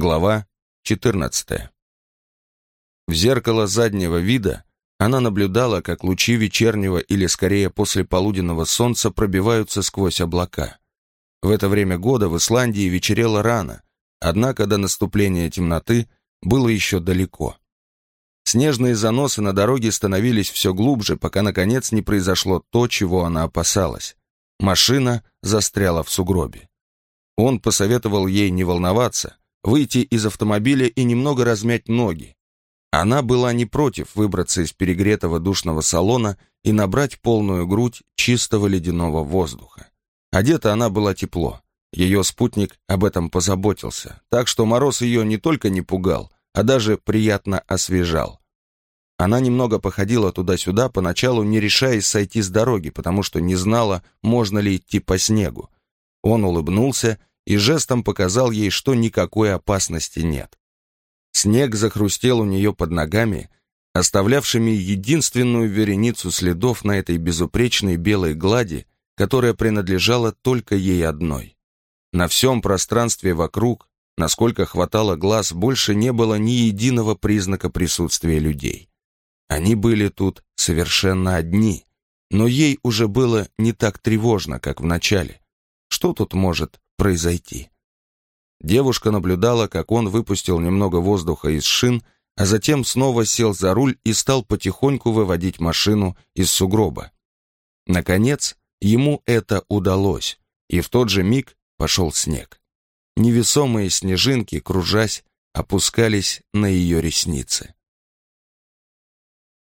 Глава 14. В зеркало заднего вида она наблюдала, как лучи вечернего или скорее послеполуденного солнца пробиваются сквозь облака. В это время года в Исландии вечерело рано, однако до наступления темноты было еще далеко. Снежные заносы на дороге становились все глубже, пока наконец не произошло то, чего она опасалась. Машина застряла в сугробе. Он посоветовал ей не волноваться, выйти из автомобиля и немного размять ноги. Она была не против выбраться из перегретого душного салона и набрать полную грудь чистого ледяного воздуха. Одета она была тепло. Ее спутник об этом позаботился, так что мороз ее не только не пугал, а даже приятно освежал. Она немного походила туда-сюда, поначалу не решаясь сойти с дороги, потому что не знала, можно ли идти по снегу. Он улыбнулся и жестом показал ей, что никакой опасности нет. Снег захрустел у нее под ногами, оставлявшими единственную вереницу следов на этой безупречной белой глади, которая принадлежала только ей одной. На всем пространстве вокруг, насколько хватало глаз, больше не было ни единого признака присутствия людей. Они были тут совершенно одни, но ей уже было не так тревожно, как в начале. Что тут может произойти. Девушка наблюдала, как он выпустил немного воздуха из шин, а затем снова сел за руль и стал потихоньку выводить машину из сугроба. Наконец, ему это удалось, и в тот же миг пошел снег. Невесомые снежинки, кружась, опускались на ее ресницы.